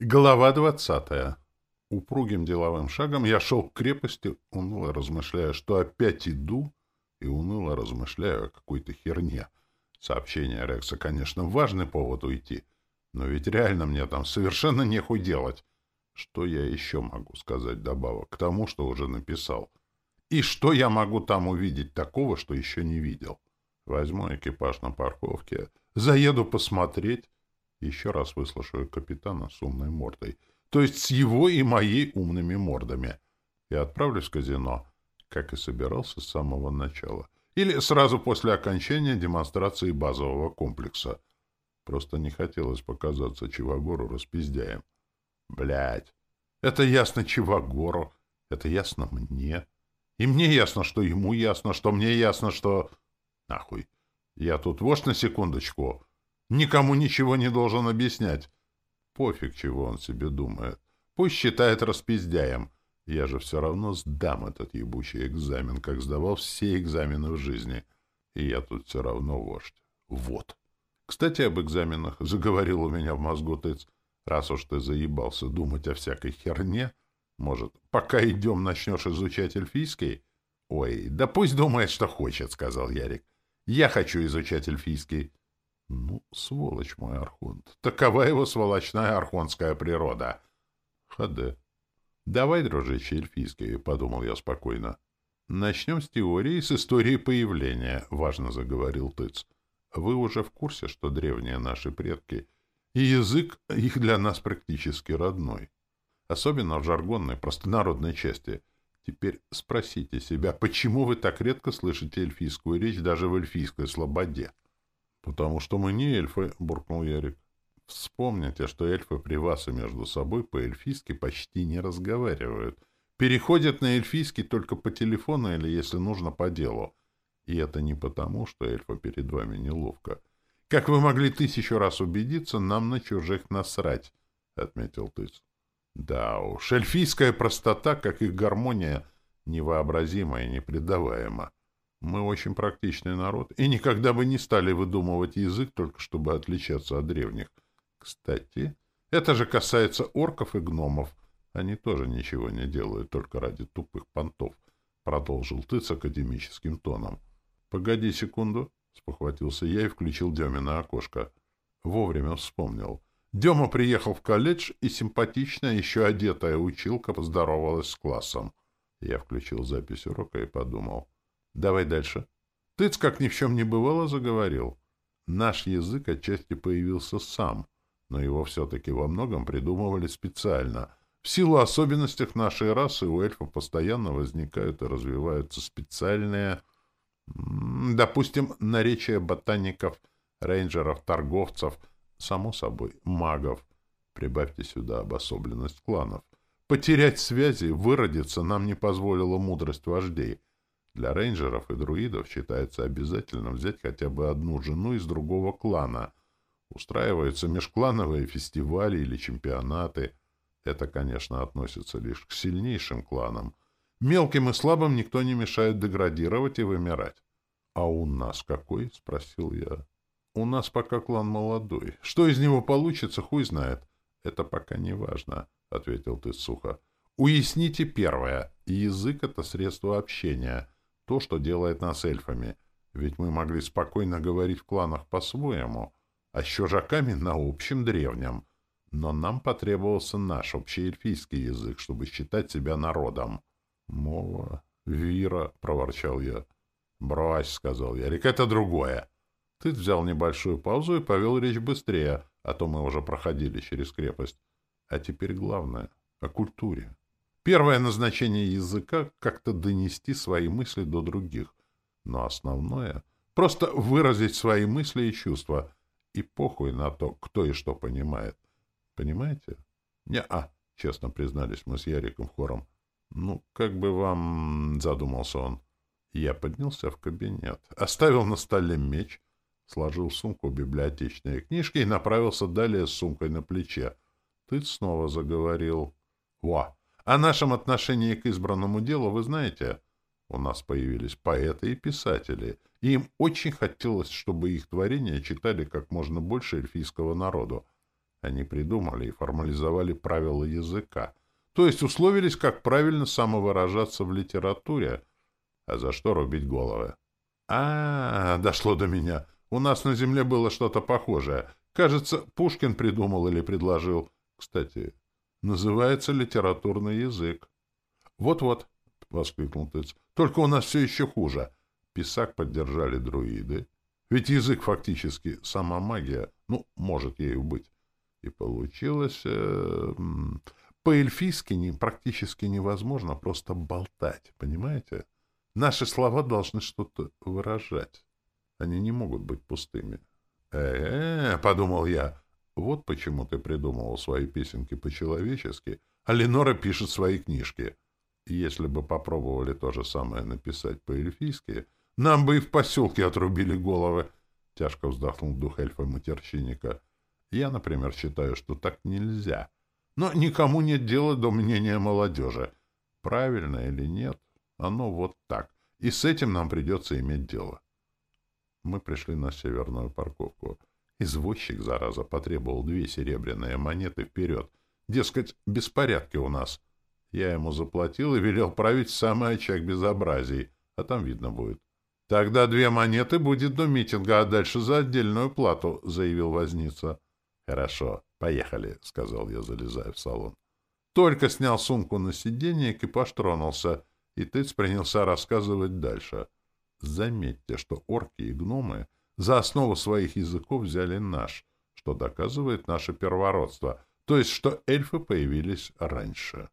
Глава двадцатая. Упругим деловым шагом я шел к крепости, уныло размышляя, что опять иду, и уныло размышляю о какой-то херне. Сообщение Рекса, конечно, важный повод уйти, но ведь реально мне там совершенно нехуй делать. Что я еще могу сказать добавок к тому, что уже написал? И что я могу там увидеть такого, что еще не видел? Возьму экипаж на парковке, заеду посмотреть, еще раз выслушаю капитана с умной мордой, то есть с его и моей умными мордами, и отправлюсь в казино, как и собирался с самого начала. Или сразу после окончания демонстрации базового комплекса. Просто не хотелось показаться Чивагору распиздяем. Блять, это ясно Чивагору, это ясно мне. И мне ясно, что ему ясно, что мне ясно, что... Нахуй. Я тут вошь на секундочку. Никому ничего не должен объяснять. Пофиг, чего он себе думает. Пусть считает распиздяем. Я же все равно сдам этот ебучий экзамен, как сдавал все экзамены в жизни. И я тут все равно вождь. Вот. Кстати, об экзаменах. Заговорил у меня в мозгу тыц. Раз уж ты заебался думать о всякой херне, может, пока идем, начнешь изучать эльфийский? Ой, да пусть думает, что хочет, сказал Ярик. Я хочу изучать эльфийский. Ну, сволочь мой архонт. Такова его сволочная архонская природа. Ходе. Давай, дружище эльфийский, подумал я спокойно. Начнем с теории, с истории появления, важно заговорил Тыц. Вы уже в курсе, что древние наши предки, и язык их для нас практически родной. Особенно в жаргонной, простонародной части. Теперь спросите себя, почему вы так редко слышите эльфийскую речь даже в эльфийской слободе? «Потому что мы не эльфы», — буркнул Ярик. «Вспомните, что эльфы при вас и между собой по-эльфийски почти не разговаривают. Переходят на эльфийский только по телефону или, если нужно, по делу. И это не потому, что эльфа перед вами неловко. Как вы могли тысячу раз убедиться, нам на чужих насрать», — отметил Тыц. «Да уж, эльфийская простота, как их гармония, невообразима и непредаваема. Мы очень практичный народ и никогда бы не стали выдумывать язык, только чтобы отличаться от древних. Кстати, это же касается орков и гномов. Они тоже ничего не делают, только ради тупых понтов, — продолжил ты с академическим тоном. — Погоди секунду, — спохватился я и включил Демина окошко. Вовремя вспомнил. Дема приехал в колледж, и симпатичная, еще одетая училка поздоровалась с классом. Я включил запись урока и подумал — Давай дальше. Тыц, как ни в чем не бывало, заговорил. Наш язык отчасти появился сам, но его все-таки во многом придумывали специально. В силу особенностей нашей расы у эльфов постоянно возникают и развиваются специальные, допустим, наречия ботаников, рейнджеров, торговцев, само собой, магов. Прибавьте сюда обособленность кланов. Потерять связи, выродиться нам не позволила мудрость вождей — для рейнджеров и друидов считается обязательным взять хотя бы одну жену из другого клана. Устраиваются межклановые фестивали или чемпионаты. Это, конечно, относится лишь к сильнейшим кланам. Мелким и слабым никто не мешает деградировать и вымирать. — А у нас какой? — спросил я. — У нас пока клан молодой. Что из него получится, хуй знает. — Это пока не важно, — ответил ты сухо. — Уясните первое. Язык — это средство общения — то, что делает нас эльфами. Ведь мы могли спокойно говорить в кланах по-своему, а с чужаками на общем древнем. Но нам потребовался наш общий эльфийский язык, чтобы считать себя народом. — Мова, вира, — проворчал я. — Брось, — сказал Ярик, — это другое. Ты взял небольшую паузу и повел речь быстрее, а то мы уже проходили через крепость. А теперь главное — о культуре. Первое назначение языка — как-то донести свои мысли до других. Но основное — просто выразить свои мысли и чувства. И похуй на то, кто и что понимает. Понимаете? Не-а, честно признались мы с Яриком хором. Ну, как бы вам... — задумался он. Я поднялся в кабинет, оставил на столе меч, сложил сумку библиотечные книжки и направился далее с сумкой на плече. Ты снова заговорил. — Во! О нашем отношении к избранному делу вы знаете? У нас появились поэты и писатели, и им очень хотелось, чтобы их творения читали как можно больше эльфийского народу. Они придумали и формализовали правила языка, то есть условились, как правильно самовыражаться в литературе, а за что рубить головы. А, -а, -а дошло до меня. У нас на земле было что-то похожее. Кажется, Пушкин придумал или предложил. Кстати, называется литературный язык. Вот-вот, воскликнул Тыц. Только у нас все еще хуже. Писак поддержали друиды. Ведь язык фактически сама магия. Ну, может ею быть. И получилось... Э, по-эльфийски не, практически невозможно просто болтать, понимаете? Наши слова должны что-то выражать. Они не могут быть пустыми. э э подумал я, — вот почему ты придумывал свои песенки по-человечески, а Ленора пишет свои книжки. Если бы попробовали то же самое написать по-эльфийски, нам бы и в поселке отрубили головы. Тяжко вздохнул дух эльфа-матерщинника. Я, например, считаю, что так нельзя. Но никому нет дела до мнения молодежи. Правильно или нет, оно вот так. И с этим нам придется иметь дело. Мы пришли на северную парковку. Извозчик, зараза, потребовал две серебряные монеты вперед. Дескать, беспорядки у нас. Я ему заплатил и велел править в самый очаг безобразий, а там видно будет. — Тогда две монеты будет до митинга, а дальше за отдельную плату, — заявил возница. — Хорошо, поехали, — сказал я, залезая в салон. Только снял сумку на сиденье, экипаж тронулся, и Тыц принялся рассказывать дальше. Заметьте, что орки и гномы за основу своих языков взяли наш, что доказывает наше первородство, то есть что эльфы появились раньше.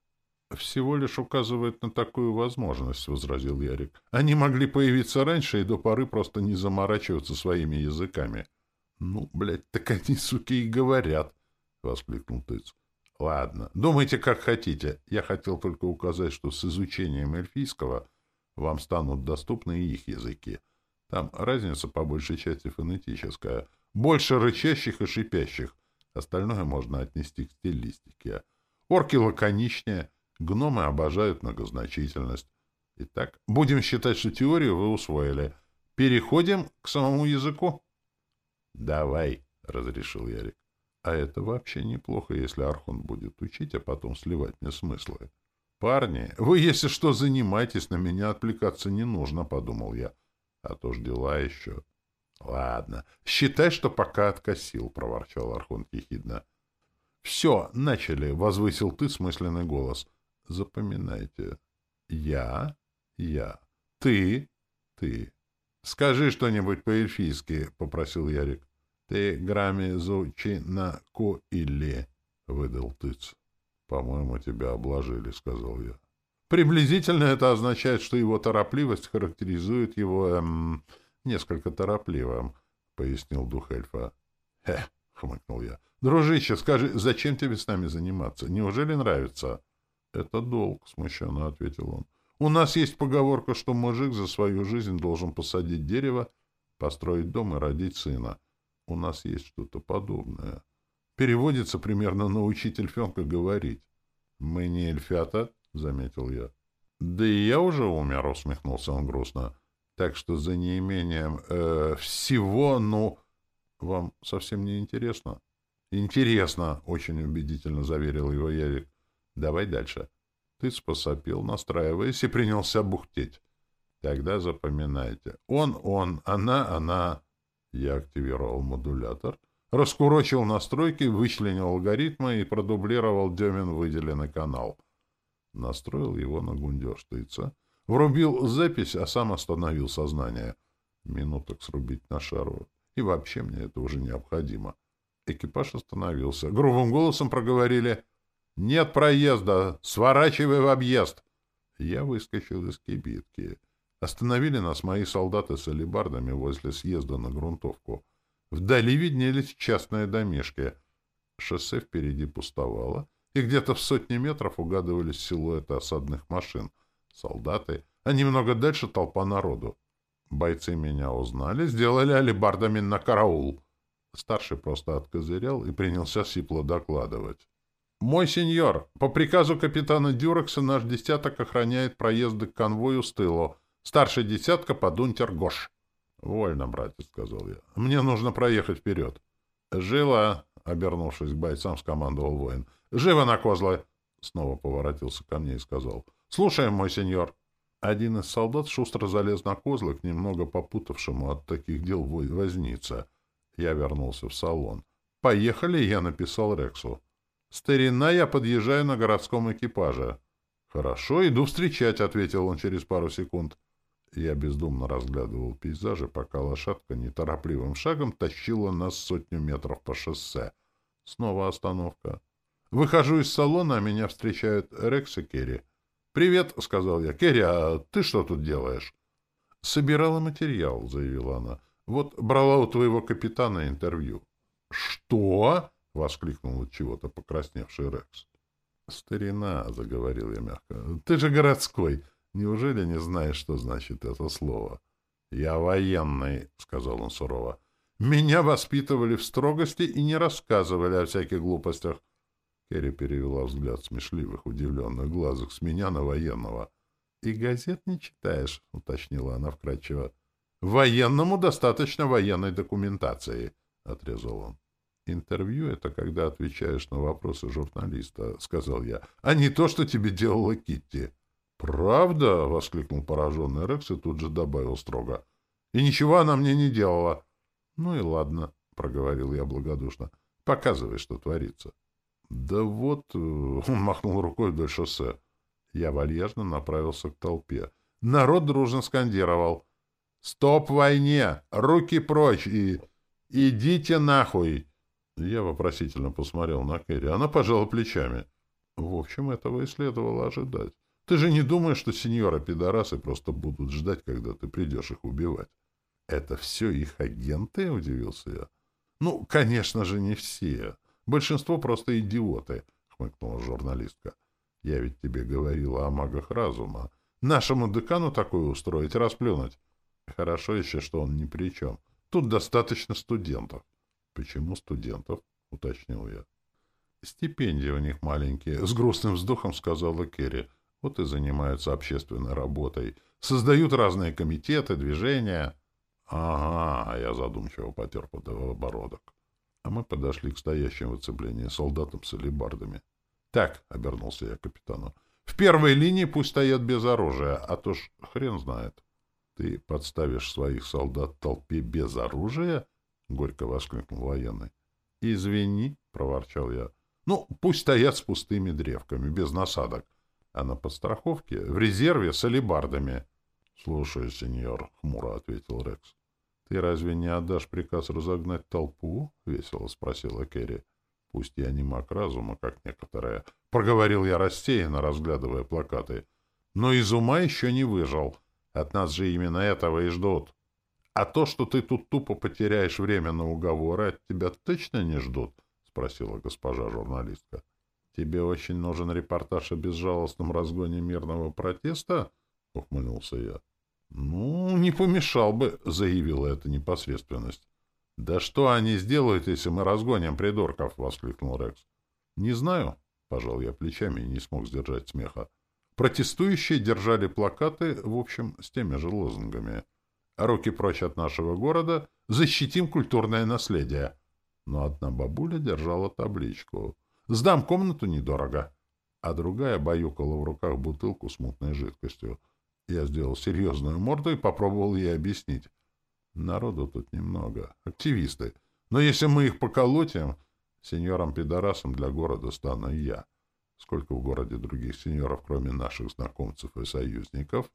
«Всего лишь указывает на такую возможность», — возразил Ярик. «Они могли появиться раньше и до поры просто не заморачиваться своими языками». «Ну, блядь, так они, суки, и говорят», — воскликнул Тыц. «Ладно, думайте, как хотите. Я хотел только указать, что с изучением эльфийского вам станут доступны и их языки. Там разница по большей части фонетическая. Больше рычащих и шипящих. Остальное можно отнести к стилистике. Орки лаконичнее, Гномы обожают многозначительность. Итак, будем считать, что теорию вы усвоили. Переходим к самому языку. — Давай, — разрешил Ярик. — А это вообще неплохо, если Архон будет учить, а потом сливать мне смыслы. — Парни, вы, если что, занимайтесь, на меня отвлекаться не нужно, — подумал я. А то ж дела еще. — Ладно, считай, что пока откосил, — проворчал Архон ехидно. — Все, начали, — возвысил ты смысленный голос. — Запоминайте. Я, я. Ты, ты. Скажи что-нибудь по-эльфийски, — попросил Ярик. Ты грамме зучи на ку или, — выдал тыц. По-моему, тебя обложили, — сказал я. Приблизительно это означает, что его торопливость характеризует его, эм, несколько торопливым, — пояснил дух эльфа. — Хе, — хмыкнул я. — Дружище, скажи, зачем тебе с нами заниматься? Неужели нравится? — «Это долг», — смущенно ответил он. «У нас есть поговорка, что мужик за свою жизнь должен посадить дерево, построить дом и родить сына. У нас есть что-то подобное. Переводится примерно научить эльфенка говорить». «Мы не эльфята», — заметил я. «Да и я уже умер», — усмехнулся он грустно. «Так что за неимением э, всего, ну...» «Вам совсем не интересно?» «Интересно», — очень убедительно заверил его Ярик. Давай дальше. Ты посопел, настраиваясь, и принялся бухтеть. Тогда запоминайте. Он, он, она, она. Я активировал модулятор, раскурочил настройки, вычленил алгоритмы и продублировал Демин выделенный канал. Настроил его на гундеж тыца, врубил запись, а сам остановил сознание. Минуток срубить на шару. И вообще мне это уже необходимо. Экипаж остановился. Грубым голосом проговорили — «Нет проезда! Сворачивай в объезд!» Я выскочил из кибитки. Остановили нас мои солдаты с алебардами возле съезда на грунтовку. Вдали виднелись частные домишки. Шоссе впереди пустовало, и где-то в сотни метров угадывались силуэты осадных машин. Солдаты, а немного дальше толпа народу. Бойцы меня узнали, сделали алебардами на караул. Старший просто откозырял и принялся сипло докладывать. «Мой сеньор, по приказу капитана Дюрекса наш десяток охраняет проезды к конвою с тылу. Старший десятка — подунтер Гош». «Вольно, братец», — сказал я. «Мне нужно проехать вперед». «Жила», — обернувшись к бойцам, скомандовал воин. «Живо на козлы!» Снова поворотился ко мне и сказал. «Слушаем, мой сеньор!» Один из солдат шустро залез на козлы к немного попутавшему от таких дел возница. Я вернулся в салон. «Поехали!» — я написал Рексу. «Старина, я подъезжаю на городском экипаже». «Хорошо, иду встречать», — ответил он через пару секунд. Я бездумно разглядывал пейзажи, пока лошадка неторопливым шагом тащила нас сотню метров по шоссе. Снова остановка. Выхожу из салона, а меня встречают Рекс и Керри. «Привет», — сказал я. «Керри, а ты что тут делаешь?» «Собирала материал», — заявила она. «Вот брала у твоего капитана интервью». «Что?» — воскликнул от чего-то покрасневший Рекс. «Старина», — заговорил я мягко. «Ты же городской. Неужели не знаешь, что значит это слово? «Я военный», — сказал он сурово. «Меня воспитывали в строгости и не рассказывали о всяких глупостях». Керри перевела взгляд смешливых, удивленных глазок с меня на военного. «И газет не читаешь», — уточнила она вкратчиво. «Военному достаточно военной документации», — отрезал он. «Интервью — это когда отвечаешь на вопросы журналиста», — сказал я, — «а не то, что тебе делала Китти». «Правда?» — воскликнул пораженный Рекс и тут же добавил строго. «И ничего она мне не делала». «Ну и ладно», — проговорил я благодушно. «Показывай, что творится». «Да вот...» — он махнул рукой вдоль шоссе. Я вальяжно направился к толпе. Народ дружно скандировал. «Стоп войне! Руки прочь! И... Идите нахуй!» Я вопросительно посмотрел на Керри. Она пожала плечами. В общем, этого и следовало ожидать. Ты же не думаешь, что сеньора-пидорасы просто будут ждать, когда ты придешь их убивать? — Это все их агенты? — удивился я. — Ну, конечно же, не все. Большинство просто идиоты, — хмыкнула журналистка. — Я ведь тебе говорила о магах разума. Нашему декану такое устроить, расплюнуть. Хорошо еще, что он ни при чем. Тут достаточно студентов. — Почему студентов? — уточнил я. — Стипендии у них маленькие, — с грустным вздохом сказала Керри. Вот и занимаются общественной работой. Создают разные комитеты, движения. Ага, я задумчиво потер подбородок. А мы подошли к стоящим в оцеплении солдатам с алебардами. Так, — обернулся я к капитану, — в первой линии пусть стоят без оружия, а то ж хрен знает. Ты подставишь своих солдат толпе без оружия? — горько воскликнул военный. — Извини, — проворчал я. — Ну, пусть стоят с пустыми древками, без насадок а на подстраховке в резерве с алибардами. — Слушай, сеньор, — хмуро ответил Рекс. — Ты разве не отдашь приказ разогнать толпу? — весело спросила Керри. — Пусть я не маг разума, как некоторые. Проговорил я рассеянно, разглядывая плакаты. Но из ума еще не выжил. От нас же именно этого и ждут. А то, что ты тут тупо потеряешь время на уговоры, от тебя точно не ждут? — спросила госпожа журналистка. — «Тебе очень нужен репортаж о безжалостном разгоне мирного протеста?» — ухмыльнулся я. «Ну, не помешал бы», — заявила эта непосредственность. «Да что они сделают, если мы разгоним придурков?» — воскликнул Рекс. «Не знаю», — пожал я плечами и не смог сдержать смеха. Протестующие держали плакаты, в общем, с теми же лозунгами. «Руки прочь от нашего города! Защитим культурное наследие!» Но одна бабуля держала табличку — Сдам комнату недорого. А другая баюкала в руках бутылку с мутной жидкостью. Я сделал серьезную морду и попробовал ей объяснить. Народу тут немного. Активисты. Но если мы их поколотим, сеньором-пидорасом для города стану я. Сколько в городе других сеньоров, кроме наших знакомцев и союзников?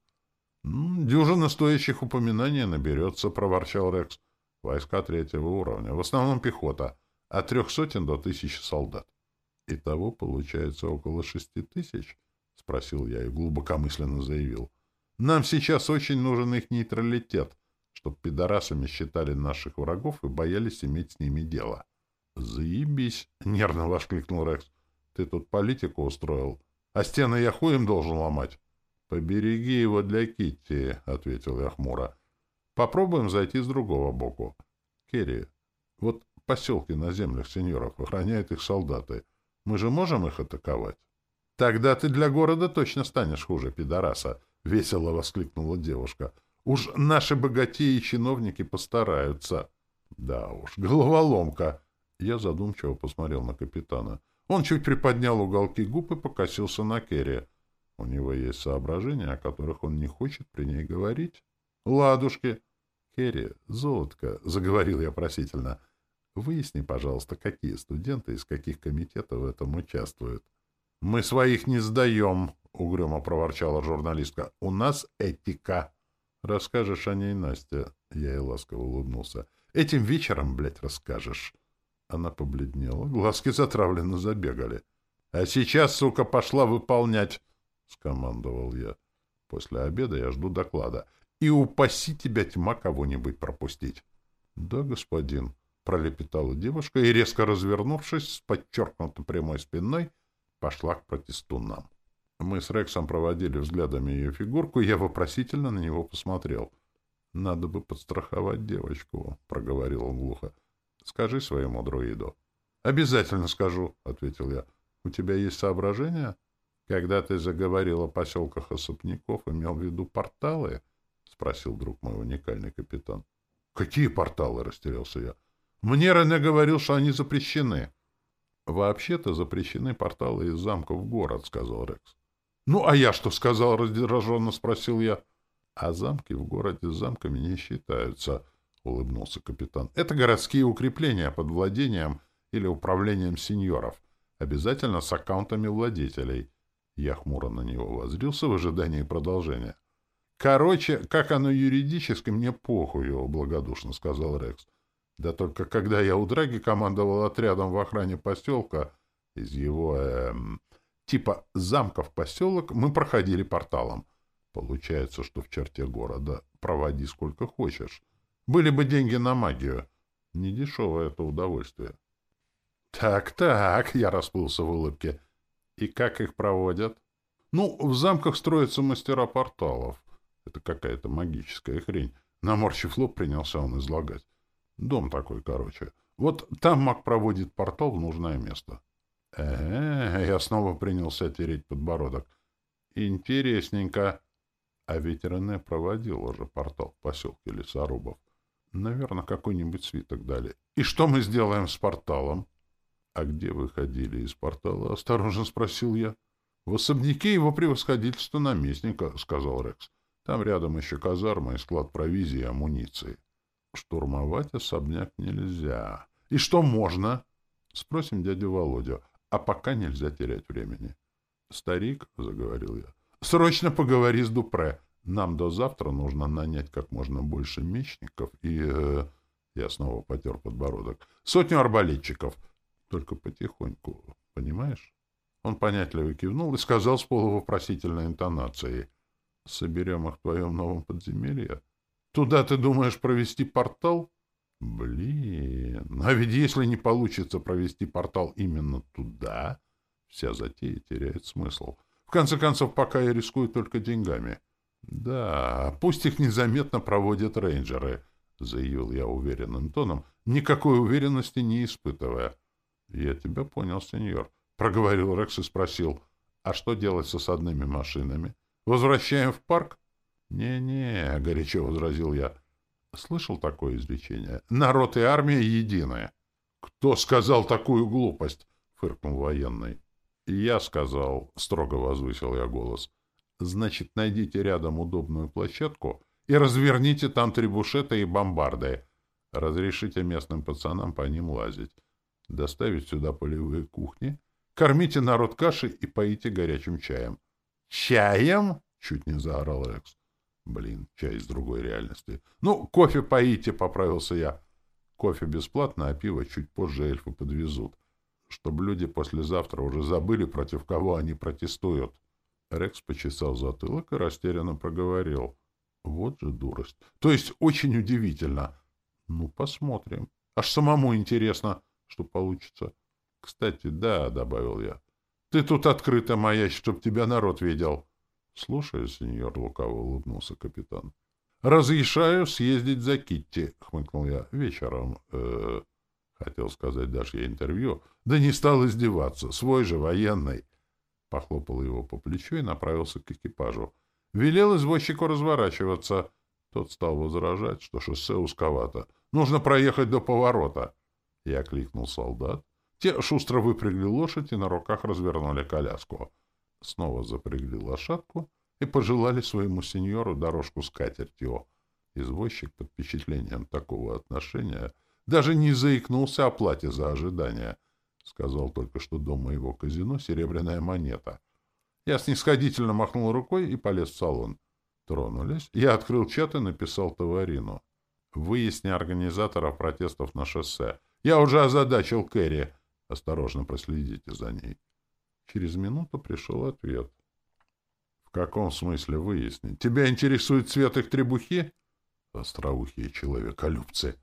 — Дюжина стоящих упоминаний наберется, — проворчал Рекс. — Войска третьего уровня, в основном пехота, от трех сотен до тысячи солдат. «Итого получается около шести тысяч?» — спросил я и глубокомысленно заявил. «Нам сейчас очень нужен их нейтралитет, чтоб пидорасами считали наших врагов и боялись иметь с ними дело». «Заебись!» — нервно воскликнул Рекс. «Ты тут политику устроил, а стены я хуем должен ломать». «Побереги его для Китти», — ответил я хмуро. «Попробуем зайти с другого боку. Керри, вот поселки на землях сеньоров охраняют их солдаты». Мы же можем их атаковать? — Тогда ты для города точно станешь хуже пидораса, — весело воскликнула девушка. — Уж наши богатеи и чиновники постараются. — Да уж, головоломка. Я задумчиво посмотрел на капитана. Он чуть приподнял уголки губ и покосился на Керри. У него есть соображения, о которых он не хочет при ней говорить. «Ладушки!» «Керри, золотко!» — заговорил я просительно. «Выясни, пожалуйста, какие студенты из каких комитетов в этом участвуют». «Мы своих не сдаем!» — угрюмо проворчала журналистка. «У нас этика!» «Расскажешь о ней, Настя?» — я ей ласково улыбнулся. «Этим вечером, блядь, расскажешь». Она побледнела, глазки затравленно забегали. «А сейчас, сука, пошла выполнять!» — скомандовал я. «После обеда я жду доклада. И упаси тебя, тьма, кого-нибудь пропустить!» «Да, господин», — пролепетала девушка и, резко развернувшись, с подчеркнуто прямой спиной, пошла к протестунам. Мы с Рексом проводили взглядами ее фигурку, я вопросительно на него посмотрел. «Надо бы подстраховать девочку», — проговорил он глухо. Скажи своему друиду. — Обязательно скажу, — ответил я. — У тебя есть соображения? Когда ты заговорил о поселках особняков, имел в виду порталы? — спросил друг мой уникальный капитан. — Какие порталы? — растерялся я. — Мне Рене говорил, что они запрещены. — Вообще-то запрещены порталы из замка в город, — сказал Рекс. — Ну, а я что сказал? — раздраженно спросил я. — А замки в городе замками не считаются, —— улыбнулся капитан. — Это городские укрепления под владением или управлением сеньоров, обязательно с аккаунтами владетелей. Я хмуро на него возрился в ожидании продолжения. — Короче, как оно юридически, мне похую, — благодушно сказал Рекс. Да только когда я у Драги командовал отрядом в охране поселка, из его, эм, типа замка в поселок, мы проходили порталом. Получается, что в черте города проводи сколько хочешь. Были бы деньги на магию. Недешевое это удовольствие. Так, так, я расплылся в улыбке. И как их проводят? Ну, в замках строятся мастера порталов. Это какая-то магическая хрень. Наморщив лоб, принялся он излагать. Дом такой, короче. Вот там маг проводит портал в нужное место. Э, я снова принялся тереть подбородок. Интересненько. А ведь Рене проводил уже портал в поселке лесорубов. Наверное, какой-нибудь свиток дали. И что мы сделаем с порталом? — А где вы ходили из портала? — осторожно спросил я. — В особняке его превосходительства наместника, — сказал Рекс. Там рядом еще казарма и склад провизии и амуниции. Штурмовать особняк нельзя. И что можно? Спросим дядю Володю. А пока нельзя терять времени. Старик, — заговорил я, — срочно поговори с Дупре. Нам до завтра нужно нанять как можно больше мечников и... Э, я снова потер подбородок. Сотню арбалетчиков. Только потихоньку, понимаешь? Он понятливо кивнул и сказал с полувопросительной интонацией. Соберем их в твоем новом подземелье. Туда ты думаешь провести портал? Блин, а ведь если не получится провести портал именно туда, вся затея теряет смысл. В конце концов, пока я рискую только деньгами. — да, пусть их незаметно проводят рейнджеры, заявил я уверенным тоном, никакой уверенности не испытывая. Я тебя понял, сеньор, проговорил Рекс и спросил, а что делать с осадными машинами? Возвращаем в парк? Не-не, горячо возразил я. Слышал такое изречение? Народ и армия единые. Кто сказал такую глупость? фыркнул военный. Я сказал, строго возвысил я голос. Значит, найдите рядом удобную площадку и разверните там трибушеты и бомбарды. Разрешите местным пацанам по ним лазить. Доставить сюда полевые кухни. Кормите народ кашей и поите горячим чаем. «Чаем?» — чуть не заорал Рекс. Блин, чай из другой реальности. «Ну, кофе поите», — поправился я. «Кофе бесплатно, а пиво чуть позже эльфы подвезут. Чтобы люди послезавтра уже забыли, против кого они протестуют». Рекс почесал затылок и растерянно проговорил. Вот же дурость. То есть очень удивительно. Ну, посмотрим. Аж самому интересно, что получится. Кстати, да, — добавил я. Ты тут открыто маячь, чтоб тебя народ видел. Слушаю, сеньор, — лукаво улыбнулся капитан. Разрешаю съездить за Китти, — хмыкнул я. Вечером, э, хотел сказать, дашь ей интервью. Да не стал издеваться. Свой же военный. Похлопал его по плечу и направился к экипажу. Велел извозчику разворачиваться. Тот стал возражать, что шоссе узковато. Нужно проехать до поворота. Я кликнул солдат. Те шустро выпрягли лошадь и на руках развернули коляску. Снова запрягли лошадку и пожелали своему сеньору дорожку с катертью. Извозчик под впечатлением такого отношения даже не заикнулся о плате за ожидание. Сказал только, что дома его казино серебряная монета. Я снисходительно махнул рукой и полез в салон. Тронулись. Я открыл чат и написал Таварину. Выясни организаторов протестов на шоссе. Я уже озадачил Кэрри. Осторожно проследите за ней. Через минуту пришел ответ. В каком смысле выяснить? Тебя интересует цвет их требухи? Остроухие человеколюбцы.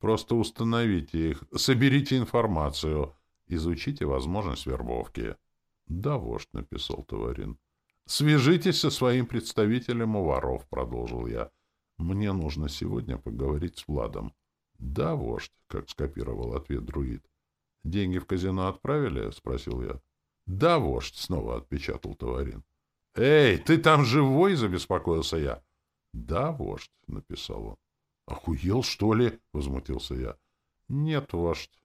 Просто установите их, соберите информацию, изучите возможность вербовки. — Да, вождь, — написал Товарин. — Свяжитесь со своим представителем у воров, — продолжил я. — Мне нужно сегодня поговорить с Владом. — Да, вождь, — как скопировал ответ друид. — Деньги в казино отправили? — спросил я. — Да, вождь, — снова отпечатал Товарин. — Эй, ты там живой? — забеспокоился я. — Да, вождь, — написал он. Охуел, что ли? — возмутился я. — Нет, вождь.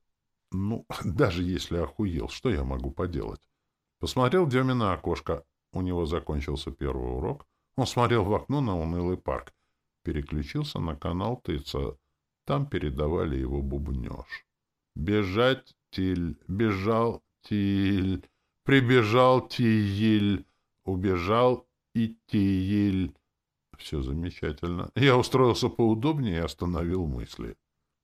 Ну, даже если охуел, что я могу поделать? Посмотрел Деме на окошко. У него закончился первый урок. Он смотрел в окно на унылый парк. Переключился на канал Тыца. Там передавали его бубнеж. «Бежать, Тиль! Бежал, Тиль! Прибежал, Тиль! Убежал и Тиль!» Все замечательно. Я устроился поудобнее и остановил мысли.